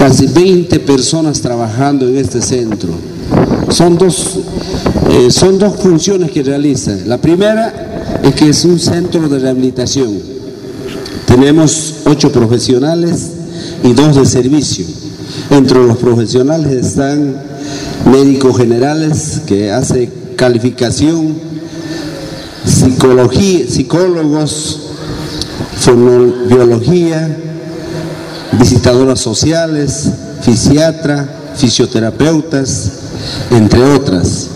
casi 20 personas trabajando en este centro. Son dos, eh, son dos funciones que realiza. La primera es que es un centro de rehabilitación. Tenemos ocho profesionales y dos de servicio. Entre los profesionales están médicos generales que hace calificación, psicología, psicólogos, biología, visitadoras sociales, fisiatra, fisioterapeutas, entre otras.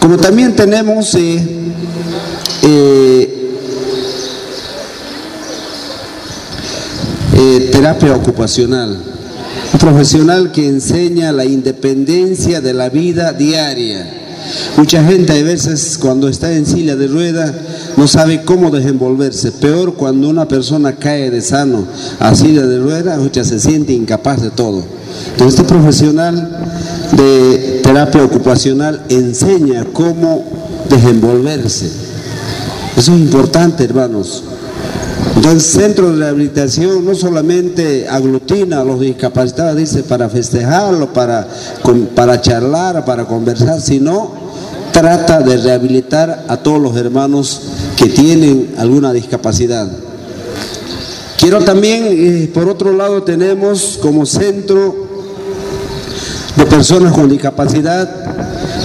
Como también tenemos eh, eh, eh, terapia ocupacional, profesional que enseña la independencia de la vida diaria. Mucha gente a veces cuando está en silla de rueda no sabe cómo desenvolverse. Peor cuando una persona cae de sano a silla de rueda, se siente incapaz de todo. Entonces este profesional de terapia ocupacional enseña cómo desenvolverse. Eso es importante, hermanos. Entonces, centro de rehabilitación no solamente aglutina a los discapacitados, dice, para festejarlo, para, para charlar, para conversar, sino trata de rehabilitar a todos los hermanos que tienen alguna discapacidad. Quiero también, eh, por otro lado, tenemos como centro de personas con discapacidad,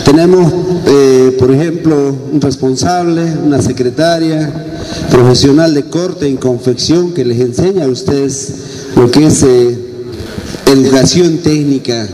tenemos, eh, por ejemplo, un responsable, una secretaria, profesional de corte en confección que les enseña a ustedes lo que es eh, educación técnica